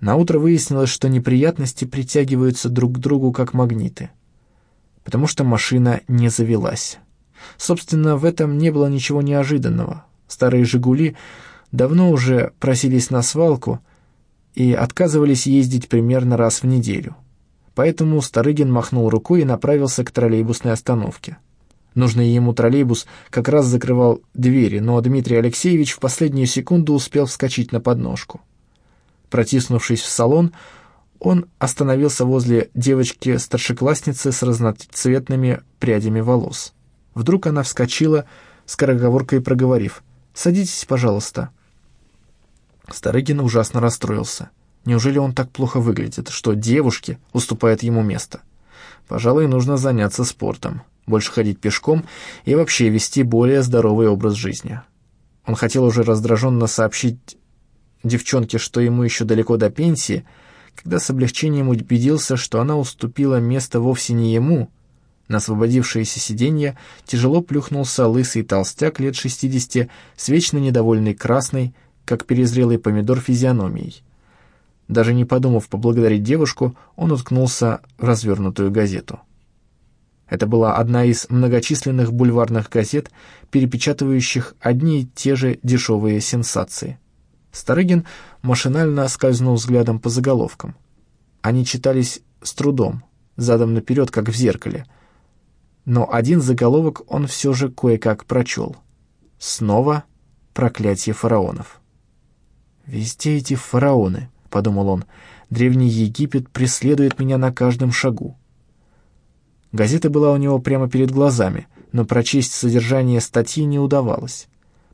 Наутро выяснилось, что неприятности притягиваются друг к другу как магниты, потому что машина не завелась. Собственно, в этом не было ничего неожиданного. Старые «Жигули» давно уже просились на свалку и отказывались ездить примерно раз в неделю. Поэтому Старыгин махнул рукой и направился к троллейбусной остановке. Нужный ему троллейбус как раз закрывал двери, но Дмитрий Алексеевич в последнюю секунду успел вскочить на подножку. Протиснувшись в салон, он остановился возле девочки-старшеклассницы с разноцветными прядями волос. Вдруг она вскочила, скороговоркой проговорив «Садитесь, пожалуйста». Старыгин ужасно расстроился. Неужели он так плохо выглядит, что девушке уступает ему место? Пожалуй, нужно заняться спортом, больше ходить пешком и вообще вести более здоровый образ жизни. Он хотел уже раздраженно сообщить девчонке, что ему еще далеко до пенсии, когда с облегчением убедился, что она уступила место вовсе не ему. На освободившееся сиденье тяжело плюхнулся лысый толстяк лет шестидесяти с вечно недовольной красной, как перезрелый помидор физиономией. Даже не подумав поблагодарить девушку, он уткнулся в развернутую газету. Это была одна из многочисленных бульварных газет, перепечатывающих одни и те же дешевые сенсации. Старыгин машинально скользнул взглядом по заголовкам. Они читались с трудом, задом наперед, как в зеркале. Но один заголовок он все же кое-как прочел. «Снова проклятие фараонов». «Везде эти фараоны», — подумал он. «Древний Египет преследует меня на каждом шагу». Газета была у него прямо перед глазами, но прочесть содержание статьи не удавалось.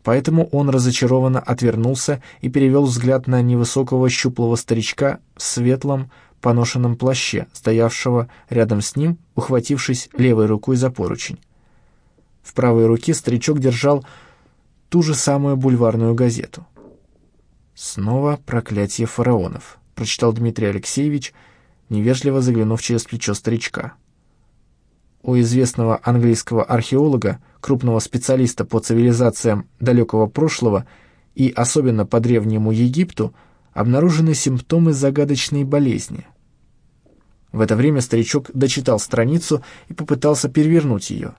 Поэтому он разочарованно отвернулся и перевел взгляд на невысокого щуплого старичка в светлом поношенном плаще, стоявшего рядом с ним, ухватившись левой рукой за поручень. В правой руке старичок держал ту же самую бульварную газету. «Снова проклятие фараонов», — прочитал Дмитрий Алексеевич, невежливо заглянув через плечо старичка у известного английского археолога, крупного специалиста по цивилизациям далекого прошлого и особенно по Древнему Египту, обнаружены симптомы загадочной болезни. В это время старичок дочитал страницу и попытался перевернуть ее.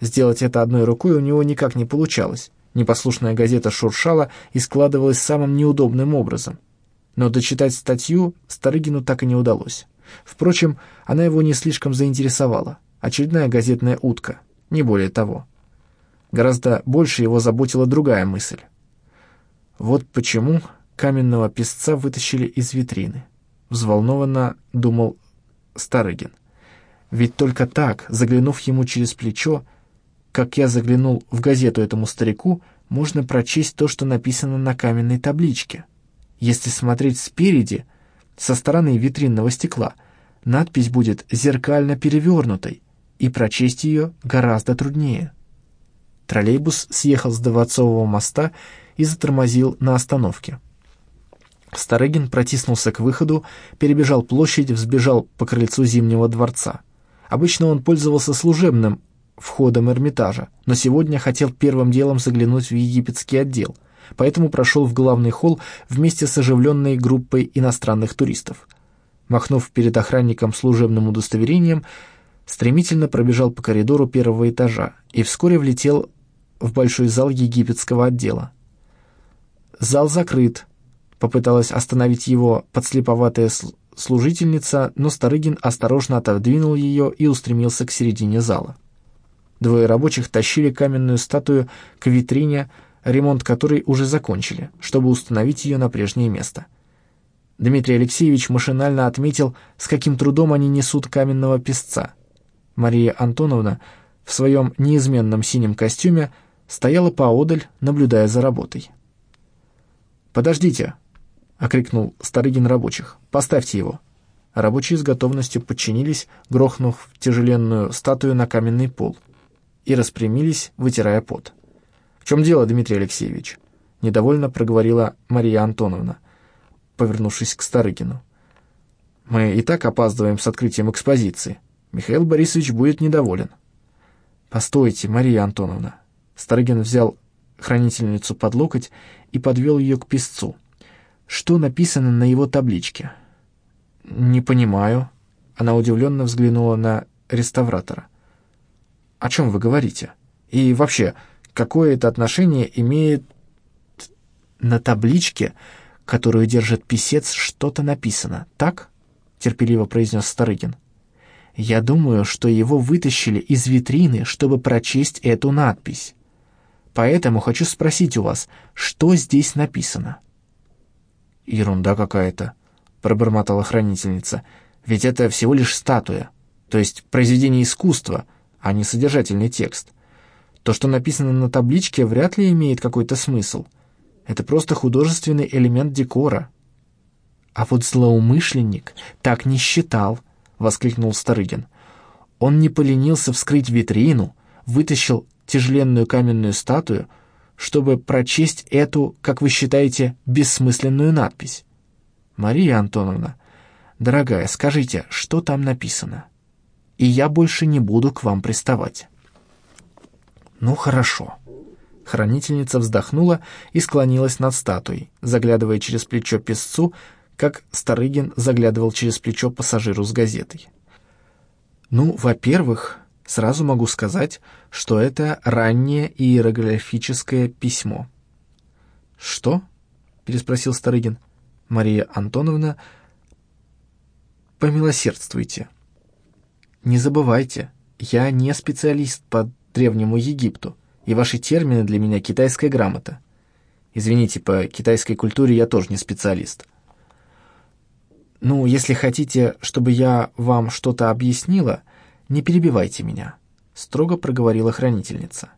Сделать это одной рукой у него никак не получалось. Непослушная газета шуршала и складывалась самым неудобным образом. Но дочитать статью Старыгину так и не удалось. Впрочем, она его не слишком заинтересовала. Очередная газетная утка, не более того. Гораздо больше его заботила другая мысль. Вот почему каменного песца вытащили из витрины. Взволнованно думал Старыгин. Ведь только так, заглянув ему через плечо, как я заглянул в газету этому старику, можно прочесть то, что написано на каменной табличке. Если смотреть спереди, со стороны витринного стекла, надпись будет зеркально перевернутой, и прочесть ее гораздо труднее. Троллейбус съехал с Доводцового моста и затормозил на остановке. Старыгин протиснулся к выходу, перебежал площадь, взбежал по крыльцу Зимнего дворца. Обычно он пользовался служебным входом Эрмитажа, но сегодня хотел первым делом заглянуть в египетский отдел, поэтому прошел в главный холл вместе с оживленной группой иностранных туристов. Махнув перед охранником служебным удостоверением, стремительно пробежал по коридору первого этажа и вскоре влетел в большой зал египетского отдела. «Зал закрыт», — попыталась остановить его подслеповатая служительница, но Старыгин осторожно отодвинул ее и устремился к середине зала. Двое рабочих тащили каменную статую к витрине, ремонт которой уже закончили, чтобы установить ее на прежнее место. Дмитрий Алексеевич машинально отметил, с каким трудом они несут каменного песца — Мария Антоновна в своем неизменном синем костюме стояла поодаль, наблюдая за работой. «Подождите!» — окрикнул Старыгин рабочих. «Поставьте его!» Рабочие с готовностью подчинились, грохнув тяжеленную статую на каменный пол, и распрямились, вытирая пот. «В чем дело, Дмитрий Алексеевич?» — недовольно проговорила Мария Антоновна, повернувшись к Старыгину. «Мы и так опаздываем с открытием экспозиции», Михаил Борисович будет недоволен. «Постойте, Мария Антоновна». Старыгин взял хранительницу под локоть и подвел ее к песцу. что написано на его табличке. «Не понимаю». Она удивленно взглянула на реставратора. «О чем вы говорите? И вообще, какое это отношение имеет...» «На табличке, которую держит писец, что-то написано, так?» — терпеливо произнес Старыгин. «Я думаю, что его вытащили из витрины, чтобы прочесть эту надпись. Поэтому хочу спросить у вас, что здесь написано?» «Ерунда какая-то», — пробормотала хранительница. «Ведь это всего лишь статуя, то есть произведение искусства, а не содержательный текст. То, что написано на табличке, вряд ли имеет какой-то смысл. Это просто художественный элемент декора». «А вот злоумышленник так не считал», — воскликнул Старыгин. «Он не поленился вскрыть витрину, вытащил тяжеленную каменную статую, чтобы прочесть эту, как вы считаете, бессмысленную надпись. Мария Антоновна, дорогая, скажите, что там написано? И я больше не буду к вам приставать. Ну, хорошо. Хранительница вздохнула и склонилась над статуей, заглядывая через плечо песцу, как Старыгин заглядывал через плечо пассажиру с газетой. «Ну, во-первых, Сразу могу сказать, что это раннее иероглифическое письмо. «Что?» — переспросил Старыгин. «Мария Антоновна, помилосердствуйте. Не забывайте, я не специалист по Древнему Египту, и ваши термины для меня китайская грамота. Извините, по китайской культуре я тоже не специалист. Ну, если хотите, чтобы я вам что-то объяснила, «Не перебивайте меня», — строго проговорила хранительница.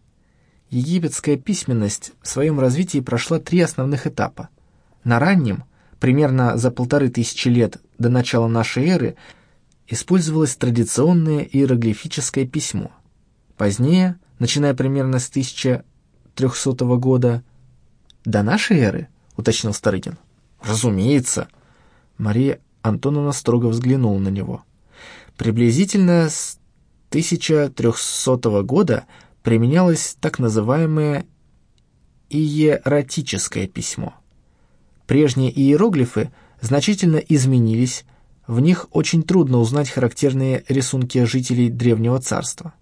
Египетская письменность в своем развитии прошла три основных этапа. На раннем, примерно за полторы тысячи лет до начала нашей эры, использовалось традиционное иероглифическое письмо. Позднее, начиная примерно с 1300 года, до нашей эры, уточнил Старыгин. Разумеется. Мария Антоновна строго взглянула на него. Приблизительно с 1300 года применялось так называемое иератическое письмо. Прежние иероглифы значительно изменились, в них очень трудно узнать характерные рисунки жителей Древнего Царства.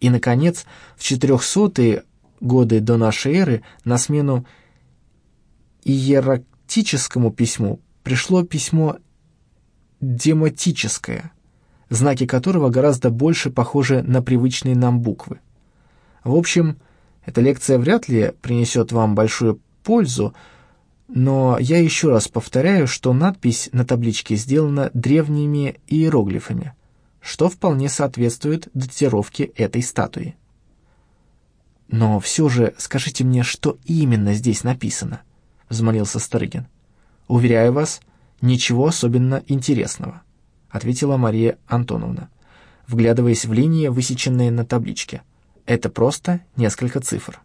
И, наконец, в 400-е годы до нашей эры на смену иератическому письму пришло письмо дематическое – знаки которого гораздо больше похожи на привычные нам буквы. В общем, эта лекция вряд ли принесет вам большую пользу, но я еще раз повторяю, что надпись на табличке сделана древними иероглифами, что вполне соответствует датировке этой статуи. «Но все же скажите мне, что именно здесь написано?» — взмолился Старыгин. «Уверяю вас, ничего особенно интересного» ответила Мария Антоновна, вглядываясь в линии, высеченные на табличке. «Это просто несколько цифр».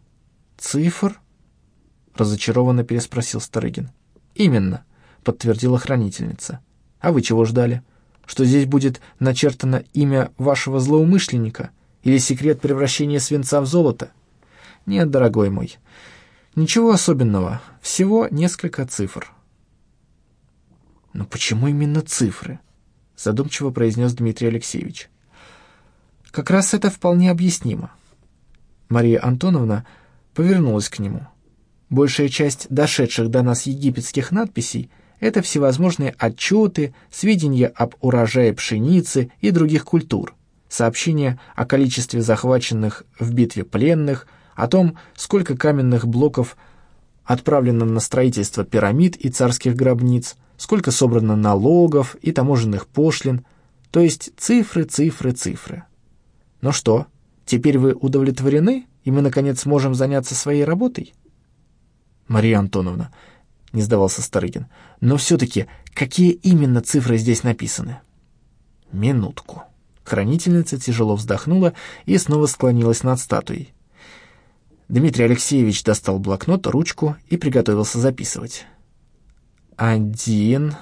«Цифр?» — разочарованно переспросил Старыгин. «Именно», — подтвердила хранительница. «А вы чего ждали? Что здесь будет начертано имя вашего злоумышленника или секрет превращения свинца в золото?» «Нет, дорогой мой, ничего особенного, всего несколько цифр». «Но почему именно цифры?» задумчиво произнес Дмитрий Алексеевич. Как раз это вполне объяснимо. Мария Антоновна повернулась к нему. Большая часть дошедших до нас египетских надписей — это всевозможные отчеты, сведения об урожае пшеницы и других культур, сообщения о количестве захваченных в битве пленных, о том, сколько каменных блоков отправлено на строительство пирамид и царских гробниц — сколько собрано налогов и таможенных пошлин, то есть цифры, цифры, цифры. Ну что, теперь вы удовлетворены, и мы, наконец, сможем заняться своей работой? Мария Антоновна, не сдавался Старыгин, но все-таки какие именно цифры здесь написаны? Минутку. Хранительница тяжело вздохнула и снова склонилась над статуей. Дмитрий Алексеевич достал блокнот, ручку и приготовился записывать один,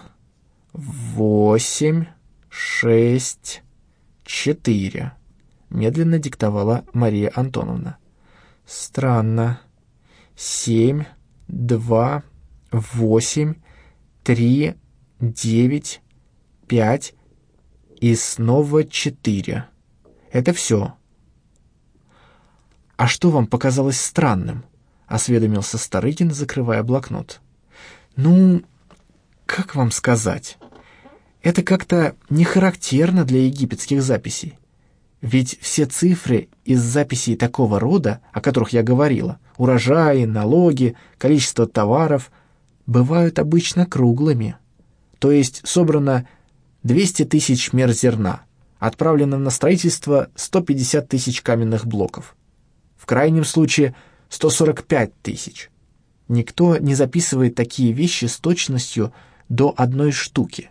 восемь, шесть, четыре», — медленно диктовала Мария Антоновна. «Странно. Семь, два, восемь, три, девять, пять и снова четыре. Это все. «А что вам показалось странным?» — осведомился Старыгин, закрывая блокнот. «Ну, как вам сказать? Это как-то не характерно для египетских записей. Ведь все цифры из записей такого рода, о которых я говорила, урожаи, налоги, количество товаров, бывают обычно круглыми. То есть собрано 200 тысяч мер зерна, отправлено на строительство 150 тысяч каменных блоков. В крайнем случае 145 тысяч. Никто не записывает такие вещи с точностью до одной штуки.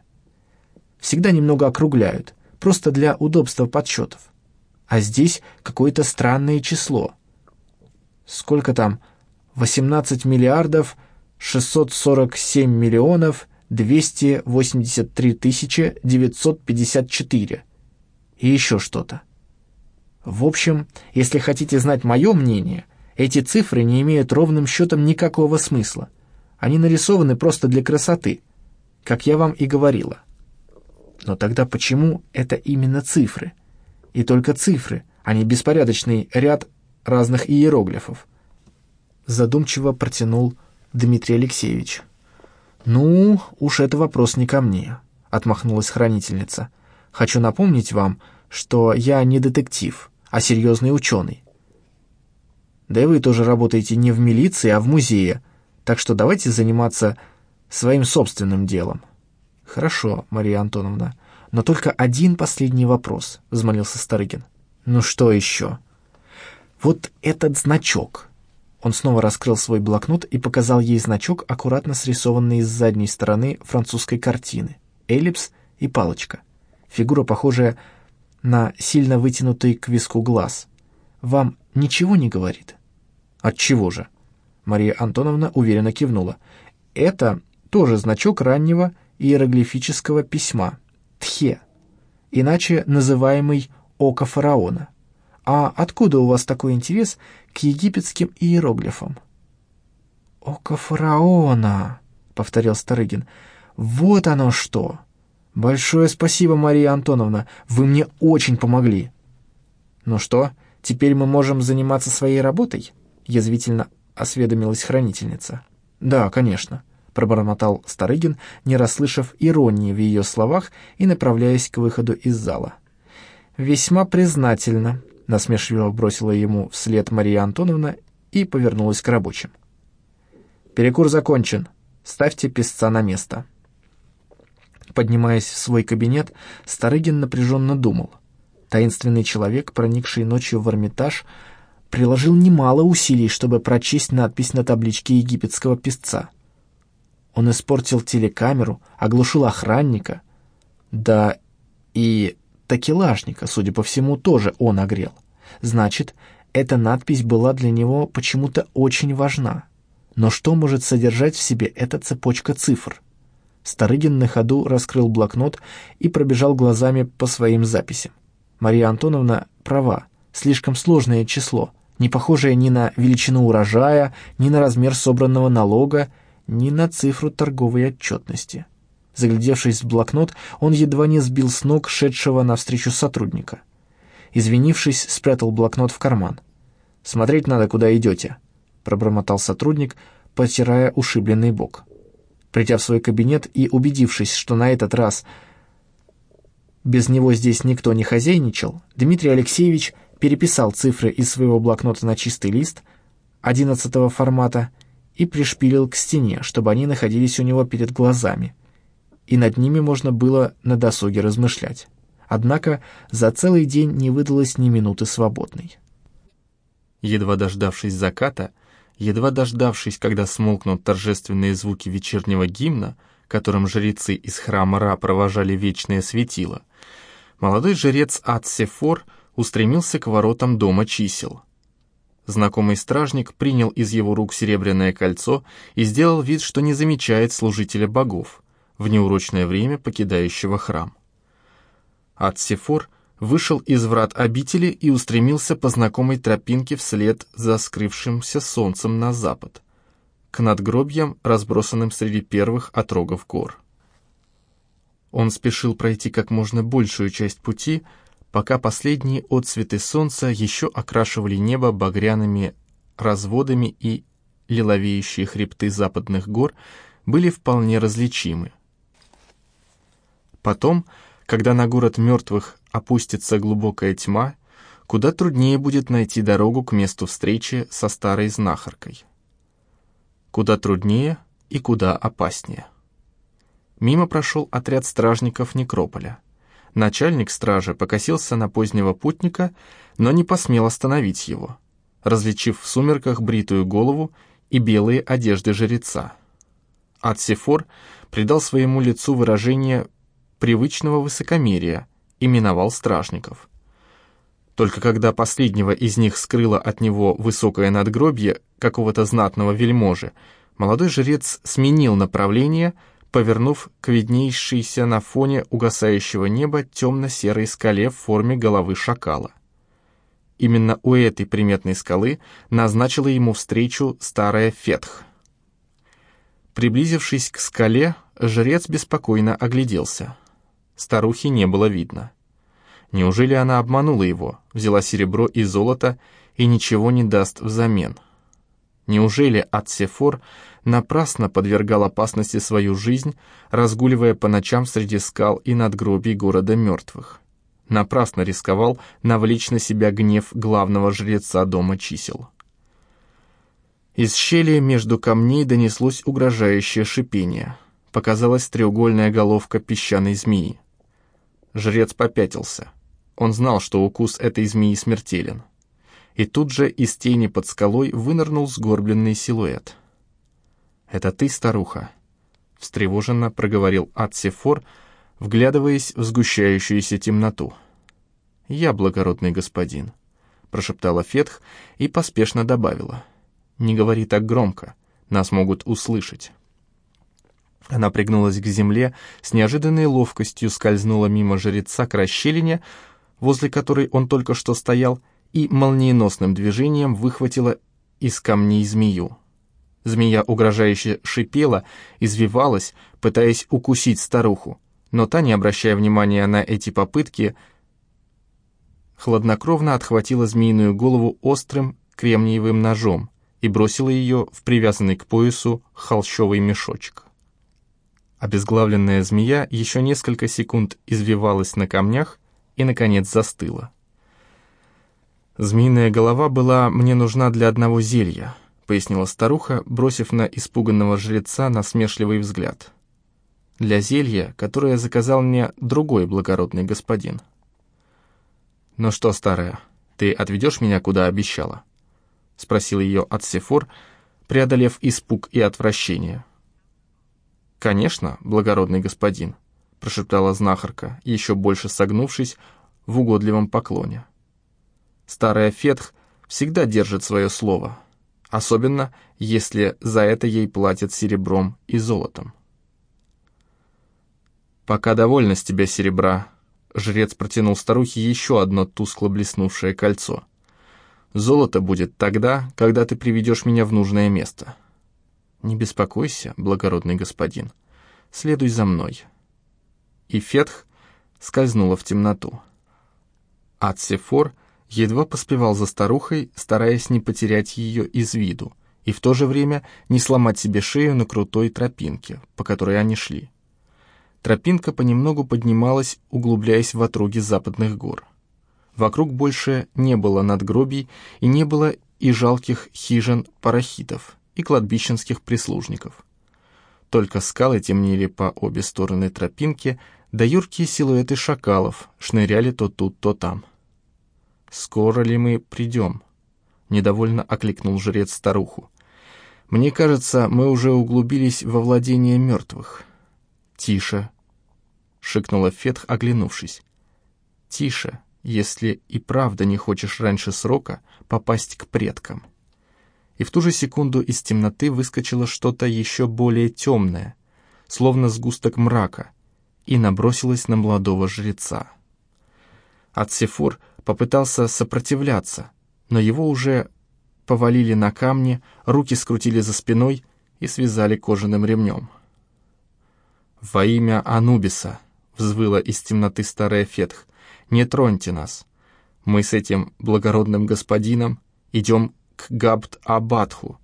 Всегда немного округляют, просто для удобства подсчетов а здесь какое-то странное число. Сколько там? 18 миллиардов 647 миллионов 283 тысячи 954. И еще что-то. В общем, если хотите знать мое мнение, эти цифры не имеют ровным счетом никакого смысла. Они нарисованы просто для красоты, как я вам и говорила. Но тогда почему это именно цифры? и только цифры, а не беспорядочный ряд разных иероглифов. Задумчиво протянул Дмитрий Алексеевич. «Ну, уж это вопрос не ко мне», — отмахнулась хранительница. «Хочу напомнить вам, что я не детектив, а серьезный ученый. Да и вы тоже работаете не в милиции, а в музее, так что давайте заниматься своим собственным делом». «Хорошо, Мария Антоновна», но только один последний вопрос», — взмолился Старыгин. «Ну что еще?» «Вот этот значок». Он снова раскрыл свой блокнот и показал ей значок, аккуратно срисованный с задней стороны французской картины. Эллипс и палочка. Фигура, похожая на сильно вытянутый к виску глаз. «Вам ничего не говорит?» От чего же?» Мария Антоновна уверенно кивнула. «Это тоже значок раннего иероглифического письма» Тхе, иначе называемый Око фараона. А откуда у вас такой интерес к египетским иероглифам? Око фараона, повторил Старыгин. Вот оно что. Большое спасибо, Мария Антоновна, вы мне очень помогли. Ну что, теперь мы можем заниматься своей работой? язвительно осведомилась хранительница. Да, конечно пробормотал Старыгин, не расслышав иронии в ее словах и направляясь к выходу из зала. «Весьма признательно», — насмешливо бросила ему вслед Мария Антоновна и повернулась к рабочим. «Перекур закончен. Ставьте песца на место». Поднимаясь в свой кабинет, Старыгин напряженно думал. Таинственный человек, проникший ночью в Эрмитаж, приложил немало усилий, чтобы прочесть надпись на табличке египетского песца. Он испортил телекамеру, оглушил охранника. Да и такелажника, судя по всему, тоже он огрел. Значит, эта надпись была для него почему-то очень важна. Но что может содержать в себе эта цепочка цифр? Старыгин на ходу раскрыл блокнот и пробежал глазами по своим записям. Мария Антоновна права, слишком сложное число, не похожее ни на величину урожая, ни на размер собранного налога, ни на цифру торговой отчетности. Заглядевшись в блокнот, он едва не сбил с ног шедшего навстречу сотрудника. Извинившись, спрятал блокнот в карман. «Смотреть надо, куда идете», — пробормотал сотрудник, потирая ушибленный бок. Придя в свой кабинет и убедившись, что на этот раз без него здесь никто не хозяйничал, Дмитрий Алексеевич переписал цифры из своего блокнота на чистый лист одиннадцатого формата и пришпилил к стене, чтобы они находились у него перед глазами, и над ними можно было на досуге размышлять. Однако за целый день не выдалось ни минуты свободной. Едва дождавшись заката, едва дождавшись, когда смолкнут торжественные звуки вечернего гимна, которым жрецы из храма Ра провожали вечное светило, молодой жрец Ат-Сефор устремился к воротам дома чисел — Знакомый стражник принял из его рук серебряное кольцо и сделал вид, что не замечает служителя богов, в неурочное время покидающего храм. Атсифор вышел из врат обители и устремился по знакомой тропинке вслед за скрывшимся солнцем на запад, к надгробьям, разбросанным среди первых отрогов гор. Он спешил пройти как можно большую часть пути, пока последние отцветы солнца еще окрашивали небо багряными разводами и лиловеющие хребты западных гор были вполне различимы. Потом, когда на город мертвых опустится глубокая тьма, куда труднее будет найти дорогу к месту встречи со старой знахаркой. Куда труднее и куда опаснее. Мимо прошел отряд стражников Некрополя. Начальник стражи покосился на позднего путника, но не посмел остановить его, различив в сумерках бритую голову и белые одежды жреца. Атсифор придал своему лицу выражение привычного высокомерия и миновал стражников. Только когда последнего из них скрыло от него высокое надгробье какого-то знатного вельможи, молодой жрец сменил направление, повернув к виднейшейся на фоне угасающего неба темно-серой скале в форме головы шакала. Именно у этой приметной скалы назначила ему встречу старая Фетх. Приблизившись к скале, жрец беспокойно огляделся. Старухи не было видно. Неужели она обманула его, взяла серебро и золото и ничего не даст взамен? Неужели Атсефор напрасно подвергал опасности свою жизнь, разгуливая по ночам среди скал и надгробий города мертвых? Напрасно рисковал навлечь на себя гнев главного жреца дома чисел. Из щели между камней донеслось угрожающее шипение. Показалась треугольная головка песчаной змеи. Жрец попятился. Он знал, что укус этой змеи смертелен. И тут же из тени под скалой вынырнул сгорбленный силуэт. «Это ты, старуха?» — встревоженно проговорил Атсефор, вглядываясь в сгущающуюся темноту. «Я благородный господин», — прошептала Фетх и поспешно добавила. «Не говори так громко, нас могут услышать». Она пригнулась к земле, с неожиданной ловкостью скользнула мимо жреца к расщелине, возле которой он только что стоял, и молниеносным движением выхватила из камней змею. Змея угрожающе шипела, извивалась, пытаясь укусить старуху, но та, не обращая внимания на эти попытки, хладнокровно отхватила змеиную голову острым кремниевым ножом и бросила ее в привязанный к поясу холщовый мешочек. Обезглавленная змея еще несколько секунд извивалась на камнях и, наконец, застыла. «Змеиная голова была мне нужна для одного зелья», — пояснила старуха, бросив на испуганного жреца насмешливый взгляд. «Для зелья, которое заказал мне другой благородный господин». «Ну что, старая, ты отведешь меня, куда обещала?» — спросил ее Атсефор, преодолев испуг и отвращение. «Конечно, благородный господин», — прошептала знахарка, еще больше согнувшись в угодливом поклоне. Старая Фетх всегда держит свое слово, особенно если за это ей платят серебром и золотом. «Пока довольно с тебя серебра», — жрец протянул старухе еще одно тускло блеснувшее кольцо. «Золото будет тогда, когда ты приведешь меня в нужное место». «Не беспокойся, благородный господин. Следуй за мной». И Фетх скользнула в темноту. Ацефор едва поспевал за старухой, стараясь не потерять ее из виду, и в то же время не сломать себе шею на крутой тропинке, по которой они шли. Тропинка понемногу поднималась, углубляясь в отроги западных гор. Вокруг больше не было надгробий и не было и жалких хижин парахитов, и кладбищенских прислужников. Только скалы темнели по обе стороны тропинки, да юркие силуэты шакалов шныряли то тут, то там. «Скоро ли мы придем?» — недовольно окликнул жрец старуху. «Мне кажется, мы уже углубились во владение мертвых». «Тише!» — шикнула Фетх, оглянувшись. «Тише, если и правда не хочешь раньше срока попасть к предкам» и в ту же секунду из темноты выскочило что-то еще более темное, словно сгусток мрака, и набросилось на молодого жреца. Ацефур попытался сопротивляться, но его уже повалили на камни, руки скрутили за спиной, и связали кожаным ремнем. «Во имя Анубиса!» — взвыла из темноты старая Фетх. «Не троньте нас! Мы с этим благородным господином идем к Габд-Абадху.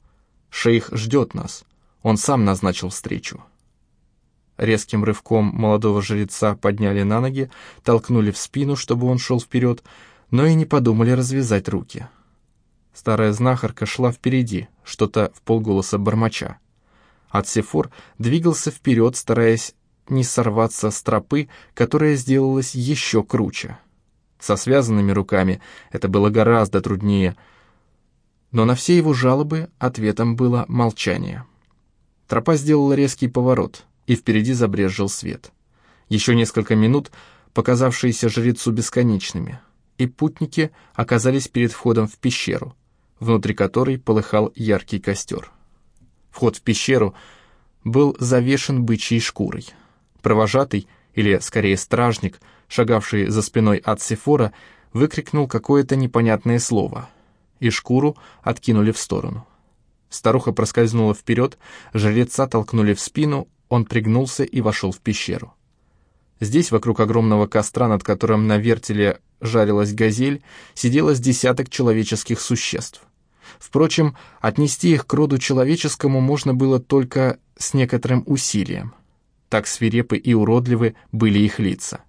Шейх ждет нас. Он сам назначил встречу». Резким рывком молодого жреца подняли на ноги, толкнули в спину, чтобы он шел вперед, но и не подумали развязать руки. Старая знахарка шла впереди, что-то в полголоса бормоча. Ацефор двигался вперед, стараясь не сорваться с тропы, которая сделалась еще круче. Со связанными руками это было гораздо труднее, но на все его жалобы ответом было молчание. Тропа сделала резкий поворот — и впереди забрезжил свет. Еще несколько минут, показавшиеся жрецу бесконечными, и путники оказались перед входом в пещеру, внутри которой полыхал яркий костер. Вход в пещеру был завешен бычьей шкурой. Провожатый, или скорее стражник, шагавший за спиной от Сефора, выкрикнул какое-то непонятное слово, и шкуру откинули в сторону. Старуха проскользнула вперед, жреца толкнули в спину, он пригнулся и вошел в пещеру. Здесь, вокруг огромного костра, над которым на вертеле жарилась газель, сидело с десяток человеческих существ. Впрочем, отнести их к роду человеческому можно было только с некоторым усилием. Так свирепы и уродливы были их лица.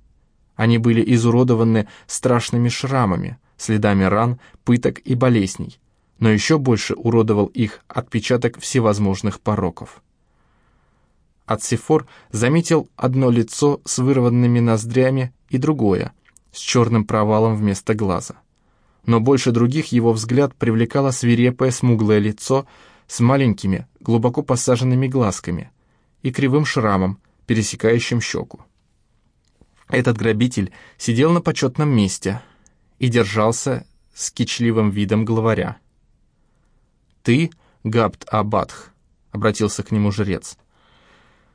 Они были изуродованы страшными шрамами, следами ран, пыток и болезней, но еще больше уродовал их отпечаток всевозможных пороков. Ацифор заметил одно лицо с вырванными ноздрями и другое, с черным провалом вместо глаза. Но больше других его взгляд привлекало свирепое смуглое лицо с маленькими, глубоко посаженными глазками и кривым шрамом, пересекающим щеку. Этот грабитель сидел на почетном месте и держался с кичливым видом главаря. «Ты, Габд Абадх», — обратился к нему жрец, —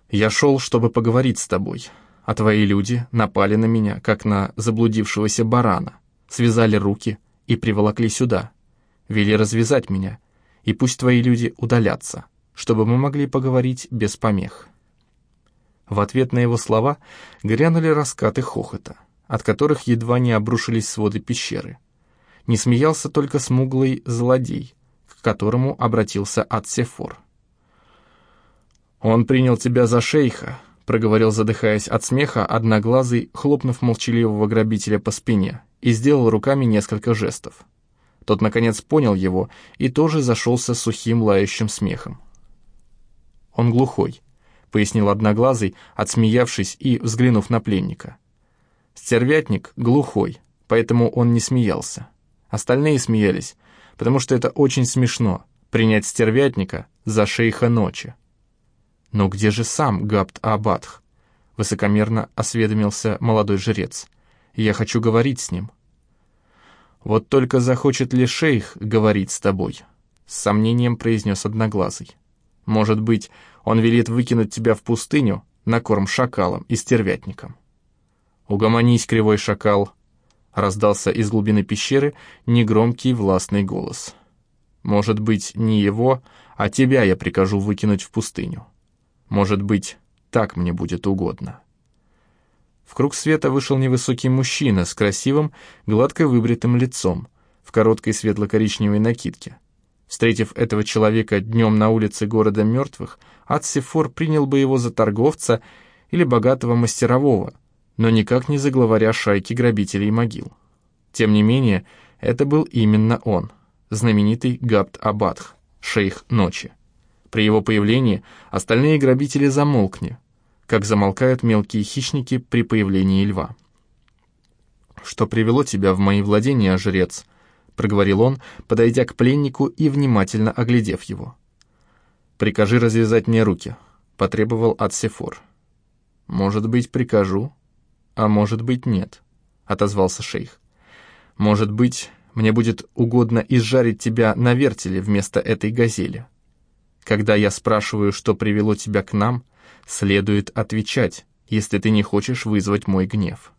я шел, чтобы поговорить с тобой, а твои люди напали на меня, как на заблудившегося барана, связали руки и приволокли сюда, вели развязать меня, и пусть твои люди удалятся, чтобы мы могли поговорить без помех». В ответ на его слова грянули раскаты хохота, от которых едва не обрушились своды пещеры. Не смеялся только смуглый злодей, к которому обратился Атсефор. «Он принял тебя за шейха», — проговорил, задыхаясь от смеха, одноглазый, хлопнув молчаливого грабителя по спине, и сделал руками несколько жестов. Тот, наконец, понял его и тоже зашелся сухим лающим смехом. «Он глухой», — пояснил одноглазый, отсмеявшись и взглянув на пленника. «Стервятник глухой, поэтому он не смеялся. Остальные смеялись, потому что это очень смешно — принять стервятника за шейха ночи». «Но где же сам Габд-Абадх?» — высокомерно осведомился молодой жрец. «Я хочу говорить с ним». «Вот только захочет ли шейх говорить с тобой?» — с сомнением произнес Одноглазый. «Может быть, он велит выкинуть тебя в пустыню на корм шакалам и стервятникам?» «Угомонись, кривой шакал!» — раздался из глубины пещеры негромкий властный голос. «Может быть, не его, а тебя я прикажу выкинуть в пустыню». Может быть, так мне будет угодно. В круг света вышел невысокий мужчина с красивым, гладко выбритым лицом, в короткой светло-коричневой накидке. Встретив этого человека днем на улице города мертвых, Ацифор принял бы его за торговца или богатого мастерового, но никак не за главаря шайки грабителей могил. Тем не менее, это был именно он, знаменитый Габд-Абадх, шейх ночи. При его появлении остальные грабители замолкни, как замолкают мелкие хищники при появлении льва. «Что привело тебя в мои владения, жрец?» — проговорил он, подойдя к пленнику и внимательно оглядев его. «Прикажи развязать мне руки», — потребовал Ацефор. «Может быть, прикажу, а может быть, нет», — отозвался шейх. «Может быть, мне будет угодно изжарить тебя на вертеле вместо этой газели». Когда я спрашиваю, что привело тебя к нам, следует отвечать, если ты не хочешь вызвать мой гнев.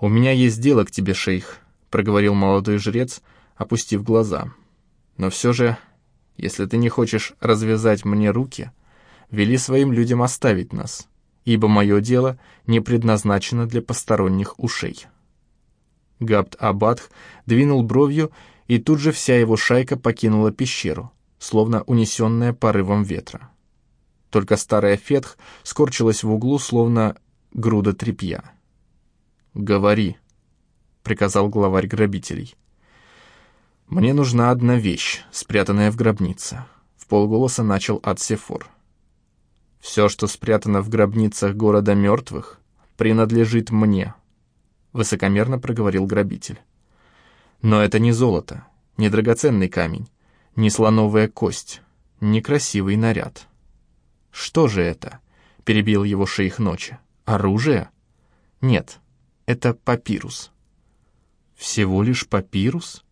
«У меня есть дело к тебе, шейх», — проговорил молодой жрец, опустив глаза. «Но все же Если ты не хочешь развязать мне руки, вели своим людям оставить нас, ибо мое дело не предназначено для посторонних ушей». Габд-Абадх двинул бровью, и тут же вся его шайка покинула пещеру, словно унесенная порывом ветра. Только старая Фетх скорчилась в углу, словно груда тряпья. «Говори», — приказал главарь грабителей. «Мне нужна одна вещь, спрятанная в гробнице», — в полголоса начал Атсефор. «Все, что спрятано в гробницах города мертвых, принадлежит мне», — высокомерно проговорил грабитель. «Но это не золото, не драгоценный камень, не слоновая кость, не красивый наряд». «Что же это?» — перебил его шейх ночи. «Оружие?» «Нет, это папирус». «Всего лишь папирус?»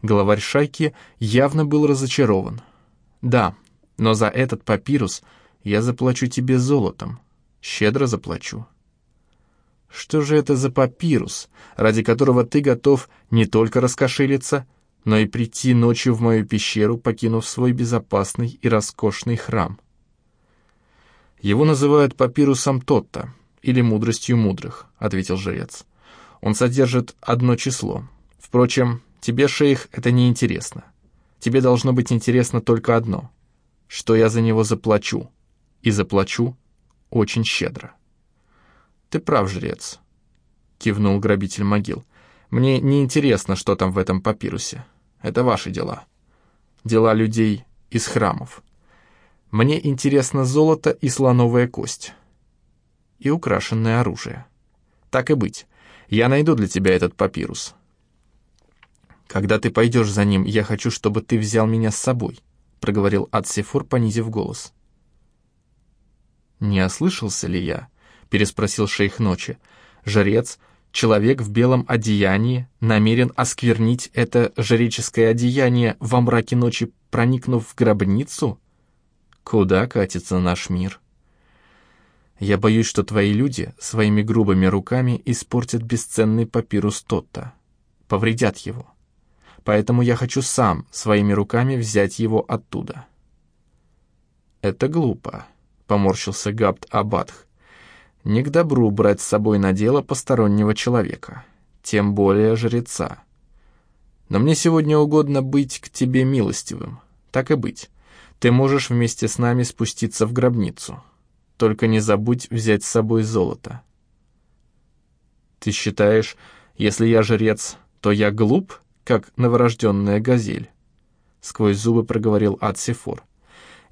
Главарь шайки явно был разочарован. «Да, но за этот папирус я заплачу тебе золотом. Щедро заплачу». «Что же это за папирус, ради которого ты готов не только раскошелиться, но и прийти ночью в мою пещеру, покинув свой безопасный и роскошный храм?» «Его называют папирусом Тотта, или мудростью мудрых», — ответил жрец. «Он содержит одно число. Впрочем, тебе, шейх, это не интересно. Тебе должно быть интересно только одно, что я за него заплачу, и заплачу очень щедро». «Ты прав, жрец», — кивнул грабитель могил. «Мне не интересно, что там в этом папирусе. Это ваши дела. Дела людей из храмов». Мне интересно золото и слоновая кость. И украшенное оружие. Так и быть, я найду для тебя этот папирус. Когда ты пойдешь за ним, я хочу, чтобы ты взял меня с собой, проговорил Атсифур, понизив голос. «Не ослышался ли я?» — переспросил шейх ночи. «Жрец, человек в белом одеянии, намерен осквернить это жреческое одеяние во мраке ночи, проникнув в гробницу?» Куда катится наш мир? Я боюсь, что твои люди своими грубыми руками испортят бесценный папирус Тотта, повредят его. Поэтому я хочу сам своими руками взять его оттуда. Это глупо, поморщился Габд Абадх. Не к добру брать с собой на дело постороннего человека, тем более жреца. Но мне сегодня угодно быть к тебе милостивым, так и быть. Ты можешь вместе с нами спуститься в гробницу. Только не забудь взять с собой золото. Ты считаешь, если я жрец, то я глуп, как новорожденная газель? Сквозь зубы проговорил Атсифор.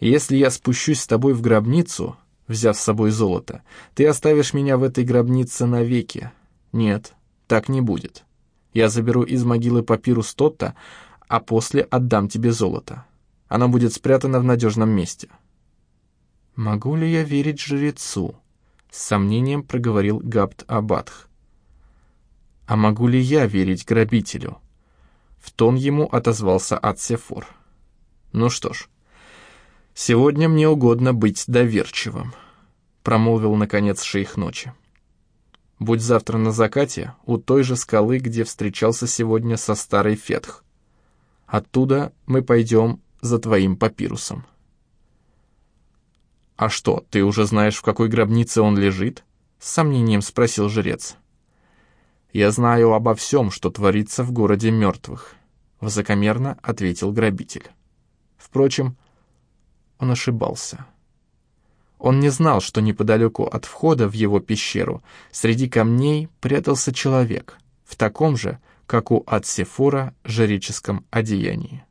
Если я спущусь с тобой в гробницу, взяв с собой золото, ты оставишь меня в этой гробнице навеки. Нет, так не будет. Я заберу из могилы папирус Тотта, а после отдам тебе золото. Оно будет спрятано в надежном месте. «Могу ли я верить жрецу?» — с сомнением проговорил Габд Абадх. «А могу ли я верить грабителю?» В тон ему отозвался Атсефор. «Ну что ж, сегодня мне угодно быть доверчивым», — промолвил, наконец, шейх ночи. «Будь завтра на закате у той же скалы, где встречался сегодня со старой Фетх. Оттуда мы пойдем за твоим папирусом. «А что, ты уже знаешь, в какой гробнице он лежит?» — с сомнением спросил жрец. «Я знаю обо всем, что творится в городе мертвых», — высокомерно ответил грабитель. Впрочем, он ошибался. Он не знал, что неподалеку от входа в его пещеру среди камней прятался человек, в таком же, как у Атсефора, жреческом одеянии.